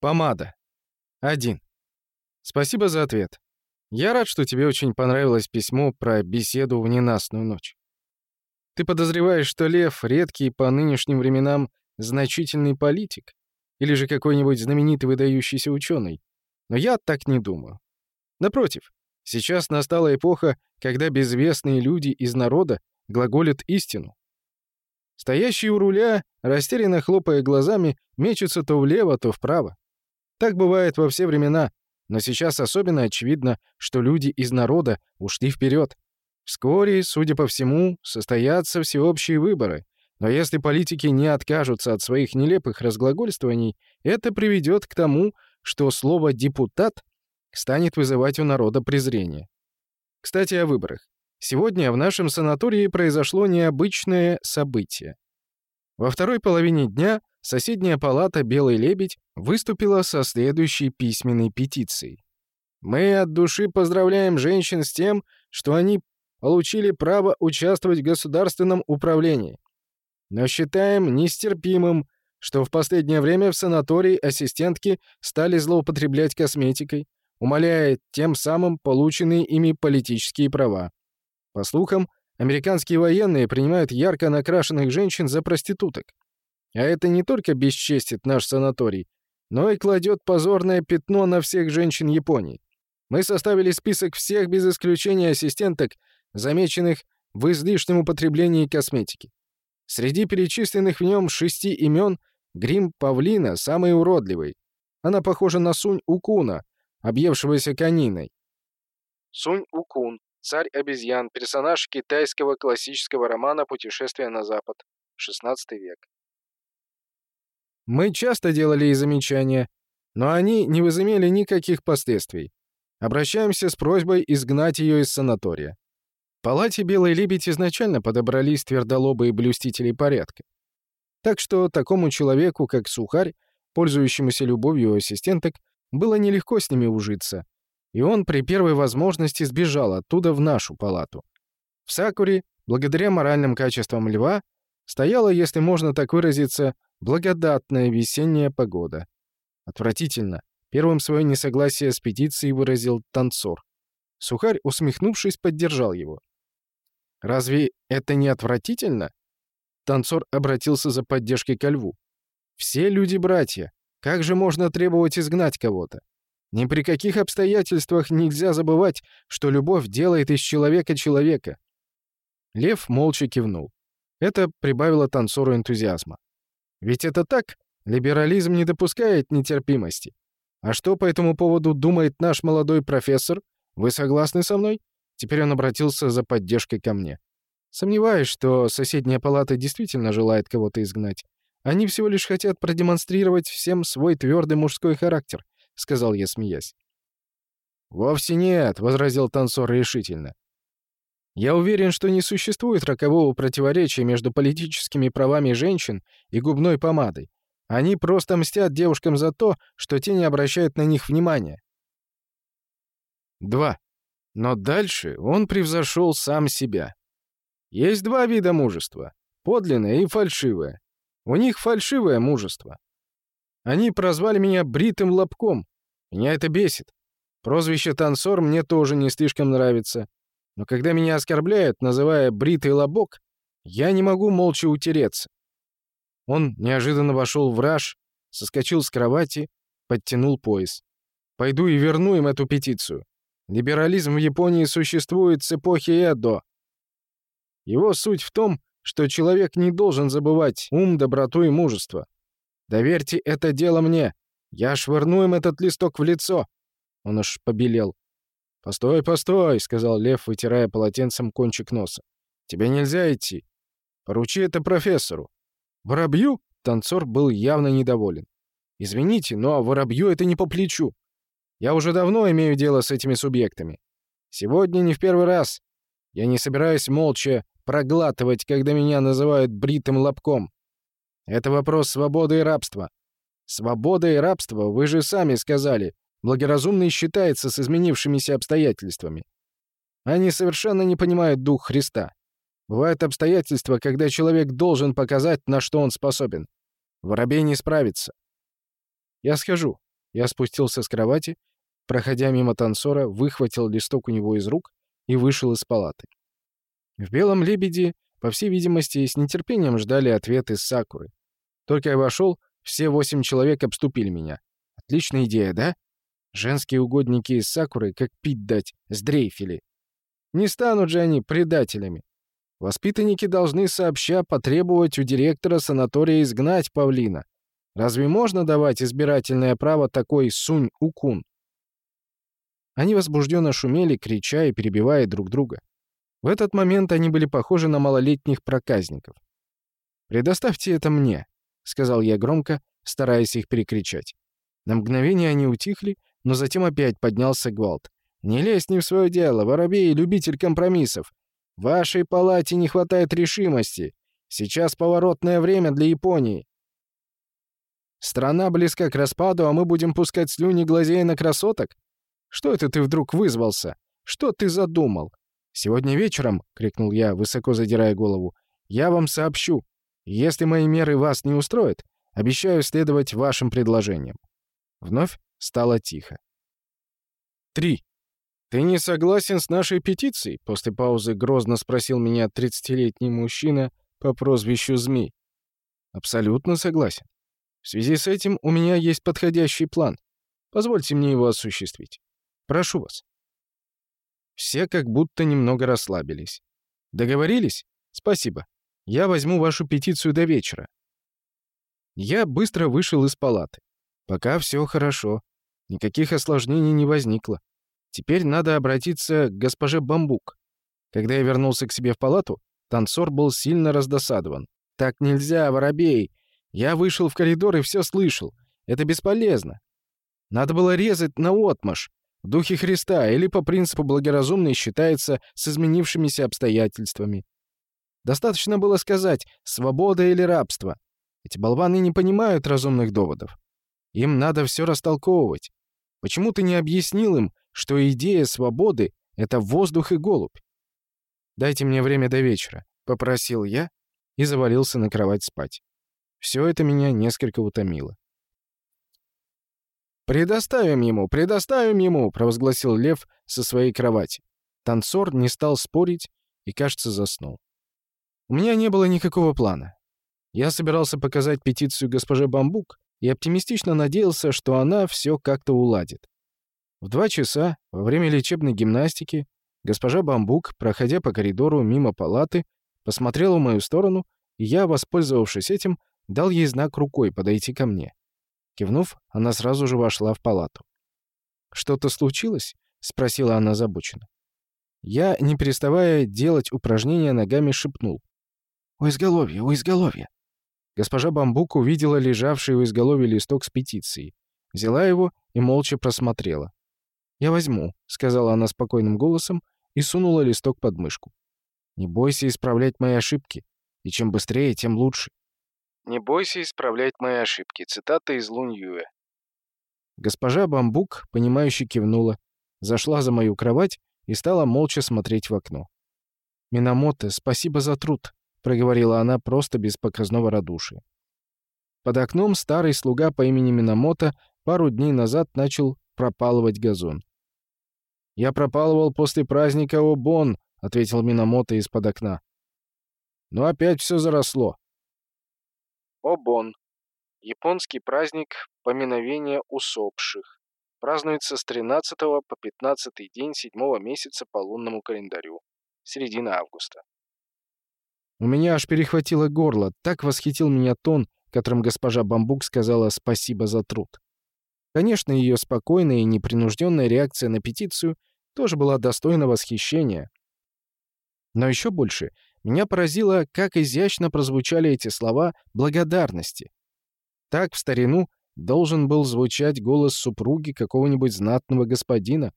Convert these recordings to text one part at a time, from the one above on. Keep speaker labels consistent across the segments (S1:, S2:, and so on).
S1: Помада. 1. Спасибо за ответ. Я рад, что тебе очень понравилось письмо про беседу в ненастную ночь. Ты подозреваешь, что Лев — редкий по нынешним временам значительный политик? Или же какой-нибудь знаменитый выдающийся ученый? Но я так не думаю. Напротив, сейчас настала эпоха, когда безвестные люди из народа глаголят истину. Стоящие у руля, растерянно хлопая глазами, мечутся то влево, то вправо. Так бывает во все времена, но сейчас особенно очевидно, что люди из народа ушли вперед. Вскоре, судя по всему, состоятся всеобщие выборы, но если политики не откажутся от своих нелепых разглагольствований, это приведет к тому, что слово «депутат» станет вызывать у народа презрение. Кстати, о выборах. Сегодня в нашем санатории произошло необычное событие. Во второй половине дня соседняя палата «Белый лебедь» выступила со следующей письменной петицией. «Мы от души поздравляем женщин с тем, что они получили право участвовать в государственном управлении. Но считаем нестерпимым, что в последнее время в санатории ассистентки стали злоупотреблять косметикой, умаляя тем самым полученные ими политические права. По слухам, американские военные принимают ярко накрашенных женщин за проституток. А это не только бесчестит наш санаторий, но и кладет позорное пятно на всех женщин Японии. Мы составили список всех без исключения ассистенток, замеченных в излишнем употреблении косметики. Среди перечисленных в нем шести имен грим павлина самый уродливый. Она похожа на Сунь Укуна, объевшегося кониной. Сунь Укун Царь обезьян, персонаж китайского классического романа «Путешествие на запад», XVI век. Мы часто делали ей замечания, но они не возымели никаких последствий. Обращаемся с просьбой изгнать ее из санатория. В палате «Белый лебедь» изначально подобрались твердолобые блюстители порядка. Так что такому человеку, как Сухарь, пользующемуся любовью ассистенток, было нелегко с ними ужиться, и он при первой возможности сбежал оттуда в нашу палату. В Сакуре, благодаря моральным качествам льва, стояла, если можно так выразиться, благодатная весенняя погода. Отвратительно. Первым свое несогласие с петицией выразил танцор. Сухарь, усмехнувшись, поддержал его. «Разве это не отвратительно?» Танцор обратился за поддержкой ко льву. «Все люди братья. Как же можно требовать изгнать кого-то? Ни при каких обстоятельствах нельзя забывать, что любовь делает из человека человека. Лев молча кивнул. Это прибавило танцору энтузиазма. Ведь это так, либерализм не допускает нетерпимости. А что по этому поводу думает наш молодой профессор? Вы согласны со мной? Теперь он обратился за поддержкой ко мне. Сомневаюсь, что соседняя палата действительно желает кого-то изгнать. Они всего лишь хотят продемонстрировать всем свой твердый мужской характер —— сказал я, смеясь. «Вовсе нет», — возразил танцор решительно. «Я уверен, что не существует рокового противоречия между политическими правами женщин и губной помадой. Они просто мстят девушкам за то, что те не обращают на них внимания». 2. Но дальше он превзошел сам себя. Есть два вида мужества — подлинное и фальшивое. У них фальшивое мужество. Они прозвали меня бритым лобком. Меня это бесит. Прозвище «танцор» мне тоже не слишком нравится. Но когда меня оскорбляют, называя «бритый лобок», я не могу молча утереться. Он неожиданно вошел в раж, соскочил с кровати, подтянул пояс. Пойду и верну им эту петицию. Либерализм в Японии существует с эпохи Эдо. Его суть в том, что человек не должен забывать ум, доброту и мужество. Доверьте это дело мне. Я швырну им этот листок в лицо. Он уж побелел. «Постой, постой», — сказал Лев, вытирая полотенцем кончик носа. «Тебе нельзя идти. Поручи это профессору». «Воробью?» — танцор был явно недоволен. «Извините, но воробью это не по плечу. Я уже давно имею дело с этими субъектами. Сегодня не в первый раз. Я не собираюсь молча проглатывать, когда меня называют бритым лобком. Это вопрос свободы и рабства. Свобода и рабство, вы же сами сказали, благоразумный считается с изменившимися обстоятельствами. Они совершенно не понимают дух Христа. Бывают обстоятельства, когда человек должен показать, на что он способен. Воробей не справится. Я схожу. Я спустился с кровати, проходя мимо танцора, выхватил листок у него из рук и вышел из палаты. В «Белом лебеде», по всей видимости, с нетерпением ждали ответ из Сакуры. Только я вошел, все восемь человек обступили меня. Отличная идея, да? Женские угодники из Сакуры, как пить дать, сдрейфили. Не станут же они предателями. Воспитанники должны сообща потребовать у директора санатория изгнать павлина. Разве можно давать избирательное право такой сунь-укун? Они возбужденно шумели, крича и перебивая друг друга. В этот момент они были похожи на малолетних проказников. «Предоставьте это мне», — сказал я громко, стараясь их перекричать. На мгновение они утихли, но затем опять поднялся гвалт. «Не лезь не в свое дело, воробей — любитель компромиссов. В вашей палате не хватает решимости. Сейчас поворотное время для Японии. Страна близка к распаду, а мы будем пускать слюни глазея на красоток? Что это ты вдруг вызвался? Что ты задумал? Сегодня вечером, — крикнул я, высоко задирая голову, — я вам сообщу. Если мои меры вас не устроят, обещаю следовать вашим предложениям. Вновь стало тихо. Три. «Ты не согласен с нашей петицией?» После паузы грозно спросил меня тридцатилетний мужчина по прозвищу Змей. «Абсолютно согласен. В связи с этим у меня есть подходящий план. Позвольте мне его осуществить. Прошу вас». Все как будто немного расслабились. «Договорились? Спасибо. Я возьму вашу петицию до вечера». Я быстро вышел из палаты. Пока все хорошо. Никаких осложнений не возникло. Теперь надо обратиться к госпоже Бамбук. Когда я вернулся к себе в палату, танцор был сильно раздосадован. «Так нельзя, воробей! Я вышел в коридор и все слышал. Это бесполезно. Надо было резать на отмаш, в духе Христа или по принципу благоразумный считается с изменившимися обстоятельствами. Достаточно было сказать «свобода» или «рабство». Эти болваны не понимают разумных доводов. Им надо все растолковывать. Почему ты не объяснил им, что идея свободы — это воздух и голубь. «Дайте мне время до вечера», — попросил я и завалился на кровать спать. Все это меня несколько утомило. «Предоставим ему, предоставим ему!» — провозгласил Лев со своей кровати. Танцор не стал спорить и, кажется, заснул. У меня не было никакого плана. Я собирался показать петицию госпоже Бамбук и оптимистично надеялся, что она все как-то уладит. В два часа, во время лечебной гимнастики, госпожа Бамбук, проходя по коридору мимо палаты, посмотрела в мою сторону, и я, воспользовавшись этим, дал ей знак рукой подойти ко мне. Кивнув, она сразу же вошла в палату. «Что-то случилось?» — спросила она озабоченно. Я, не переставая делать упражнения, ногами шепнул. «У изголовья, у изголовья!» Госпожа Бамбук увидела лежавший у изголовья листок с петицией, взяла его и молча просмотрела. «Я возьму», — сказала она спокойным голосом и сунула листок под мышку. «Не бойся исправлять мои ошибки, и чем быстрее, тем лучше». «Не бойся исправлять мои ошибки» — цитата из Лунь Юэ. Госпожа Бамбук, понимающе кивнула, зашла за мою кровать и стала молча смотреть в окно. «Минамото, спасибо за труд», — проговорила она просто без показного радушия. Под окном старый слуга по имени Минамото пару дней назад начал пропалывать газон. «Я пропалывал после праздника Обон», — ответил Минамото из-под окна. «Но опять все заросло». Обон. Японский праздник поминовения усопших. Празднуется с 13 по 15 день седьмого месяца по лунному календарю. Середина августа. У меня аж перехватило горло. Так восхитил меня тон, которым госпожа Бамбук сказала «спасибо за труд». Конечно, ее спокойная и непринужденная реакция на петицию тоже была достойна восхищения. Но еще больше меня поразило, как изящно прозвучали эти слова благодарности. Так в старину должен был звучать голос супруги какого-нибудь знатного господина,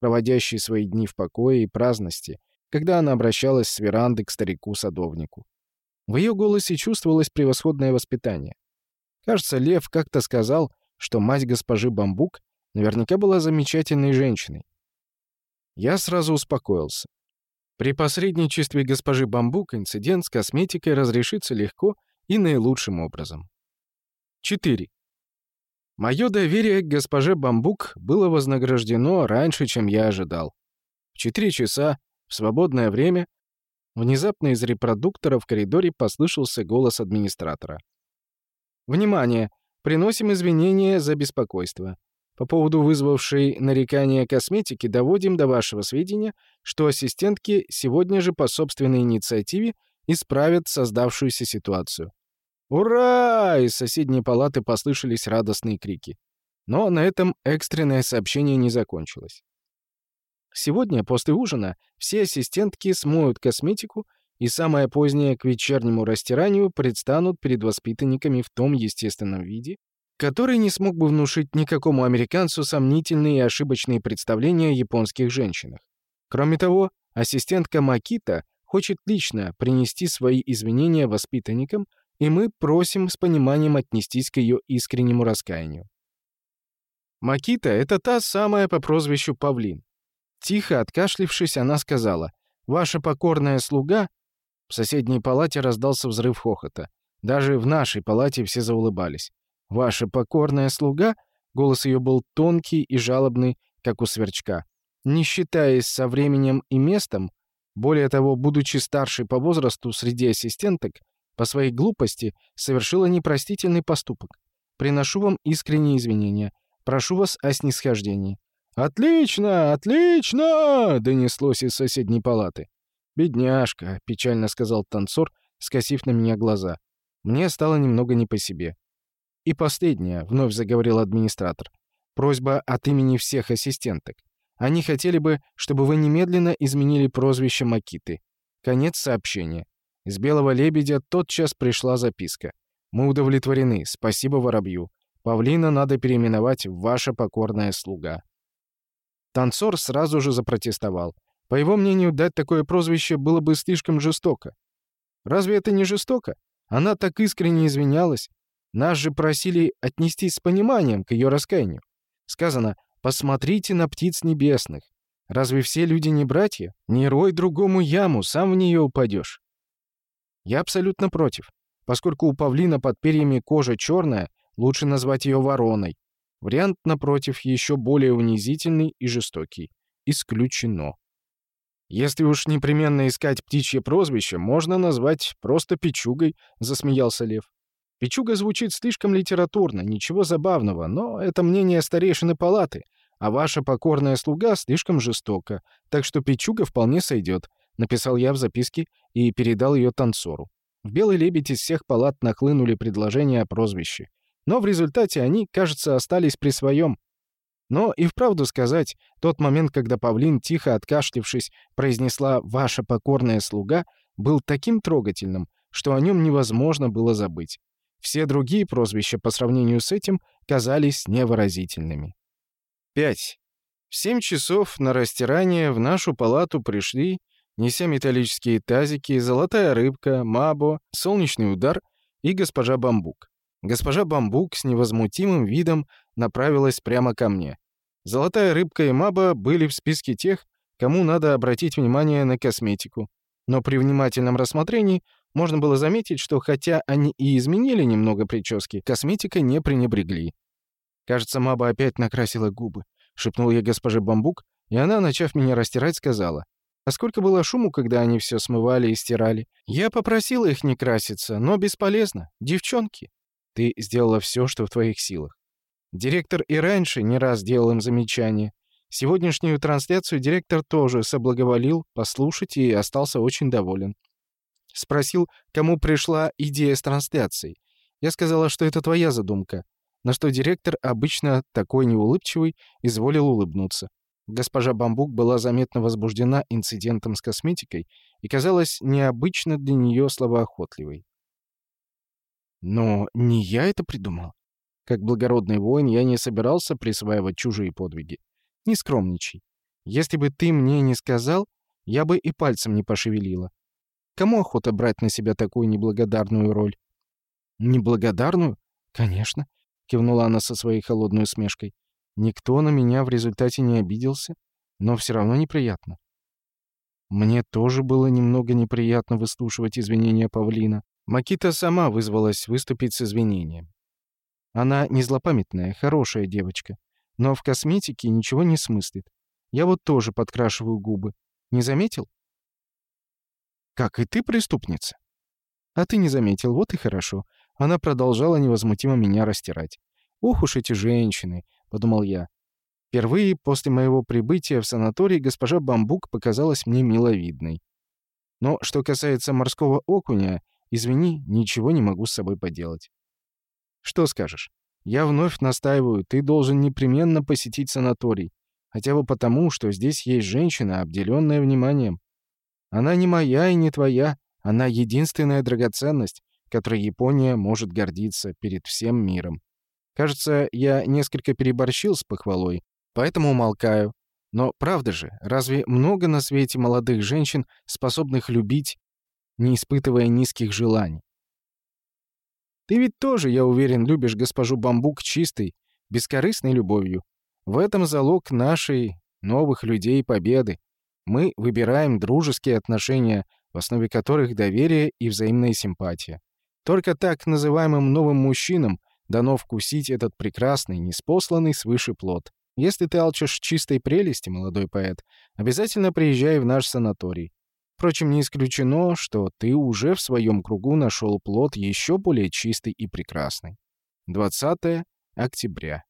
S1: проводящий свои дни в покое и праздности, когда она обращалась с веранды к старику-садовнику. В ее голосе чувствовалось превосходное воспитание. Кажется, Лев как-то сказал, что мать госпожи Бамбук наверняка была замечательной женщиной. Я сразу успокоился. При посредничестве госпожи Бамбук инцидент с косметикой разрешится легко и наилучшим образом. 4. Мое доверие к госпоже Бамбук было вознаграждено раньше, чем я ожидал. В четыре часа, в свободное время, внезапно из репродуктора в коридоре послышался голос администратора. «Внимание! Приносим извинения за беспокойство. По поводу вызвавшей нарекания косметики доводим до вашего сведения, что ассистентки сегодня же по собственной инициативе исправят создавшуюся ситуацию. «Ура!» — из соседней палаты послышались радостные крики. Но на этом экстренное сообщение не закончилось. Сегодня, после ужина, все ассистентки смоют косметику и самое позднее к вечернему растиранию предстанут перед воспитанниками в том естественном виде, который не смог бы внушить никакому американцу сомнительные и ошибочные представления о японских женщинах. Кроме того, ассистентка Макита хочет лично принести свои извинения воспитанникам, и мы просим с пониманием отнестись к ее искреннему раскаянию. Макита — это та самая по прозвищу Павлин. Тихо откашлившись, она сказала, «Ваша покорная слуга...» В соседней палате раздался взрыв хохота. Даже в нашей палате все заулыбались. «Ваша покорная слуга?» Голос ее был тонкий и жалобный, как у сверчка. Не считаясь со временем и местом, более того, будучи старшей по возрасту среди ассистенток, по своей глупости совершила непростительный поступок. Приношу вам искренние извинения. Прошу вас о снисхождении». «Отлично! Отлично!» — донеслось из соседней палаты. «Бедняжка», — печально сказал танцор, скосив на меня глаза. Мне стало немного не по себе. «И последнее», — вновь заговорил администратор. «Просьба от имени всех ассистенток. Они хотели бы, чтобы вы немедленно изменили прозвище Макиты. Конец сообщения. Из «Белого лебедя» тотчас пришла записка. Мы удовлетворены. Спасибо воробью. Павлина надо переименовать в «Ваша покорная слуга». Танцор сразу же запротестовал. По его мнению, дать такое прозвище было бы слишком жестоко. Разве это не жестоко? Она так искренне извинялась, нас же просили отнестись с пониманием к ее раскаянию. Сказано «посмотрите на птиц небесных». Разве все люди не братья? Не рой другому яму, сам в нее упадешь. Я абсолютно против. Поскольку у павлина под перьями кожа черная, лучше назвать ее вороной. Вариант, напротив, еще более унизительный и жестокий. Исключено. Если уж непременно искать птичье прозвище, можно назвать просто печугой, засмеялся Лев. Пичуга звучит слишком литературно, ничего забавного, но это мнение старейшины палаты, а ваша покорная слуга слишком жестока, так что Пичуга вполне сойдет», — написал я в записке и передал ее танцору. В «Белый лебедь» из всех палат нахлынули предложения о прозвище. Но в результате они, кажется, остались при своем. Но и вправду сказать, тот момент, когда Павлин, тихо откашлившись, произнесла «Ваша покорная слуга», был таким трогательным, что о нем невозможно было забыть. Все другие прозвища по сравнению с этим казались невыразительными. 5. В семь часов на растирание в нашу палату пришли, неся металлические тазики, золотая рыбка, мабо, солнечный удар и госпожа Бамбук. Госпожа Бамбук с невозмутимым видом направилась прямо ко мне. Золотая рыбка и маба были в списке тех, кому надо обратить внимание на косметику. Но при внимательном рассмотрении можно было заметить, что хотя они и изменили немного прически, косметикой не пренебрегли. «Кажется, Маба опять накрасила губы», — шепнул я госпоже Бамбук, и она, начав меня растирать, сказала. «А сколько было шуму, когда они все смывали и стирали? Я попросила их не краситься, но бесполезно. Девчонки, ты сделала все, что в твоих силах. Директор и раньше не раз делал им замечания. Сегодняшнюю трансляцию директор тоже соблаговолил послушать и остался очень доволен. Спросил, кому пришла идея с трансляцией. Я сказала, что это твоя задумка. На что директор, обычно такой неулыбчивый, изволил улыбнуться. Госпожа Бамбук была заметно возбуждена инцидентом с косметикой и казалась необычно для нее словоохотливой. Но не я это придумал. Как благородный воин я не собирался присваивать чужие подвиги. Не скромничай. Если бы ты мне не сказал, я бы и пальцем не пошевелила. Кому охота брать на себя такую неблагодарную роль? Неблагодарную? Конечно, кивнула она со своей холодной усмешкой. Никто на меня в результате не обиделся, но все равно неприятно. Мне тоже было немного неприятно выслушивать извинения Павлина. Макита сама вызвалась выступить с извинением. Она не злопамятная, хорошая девочка, но в косметике ничего не смыслит. Я вот тоже подкрашиваю губы. Не заметил? Как и ты, преступница. А ты не заметил, вот и хорошо. Она продолжала невозмутимо меня растирать. Ох уж эти женщины, подумал я. Впервые после моего прибытия в санаторий госпожа Бамбук показалась мне миловидной. Но что касается морского окуня, извини, ничего не могу с собой поделать. Что скажешь? Я вновь настаиваю, ты должен непременно посетить санаторий. Хотя бы потому, что здесь есть женщина, обделенная вниманием. Она не моя и не твоя, она единственная драгоценность, которой Япония может гордиться перед всем миром. Кажется, я несколько переборщил с похвалой, поэтому умолкаю. Но правда же, разве много на свете молодых женщин, способных любить, не испытывая низких желаний? Ты ведь тоже, я уверен, любишь госпожу Бамбук чистой, бескорыстной любовью. В этом залог нашей, новых людей, победы. Мы выбираем дружеские отношения, в основе которых доверие и взаимная симпатия. Только так называемым новым мужчинам дано вкусить этот прекрасный, неспосланный свыше плод. Если ты алчешь чистой прелести, молодой поэт, обязательно приезжай в наш санаторий. Впрочем, не исключено, что ты уже в своем кругу нашел плод еще более чистый и прекрасный. 20 октября.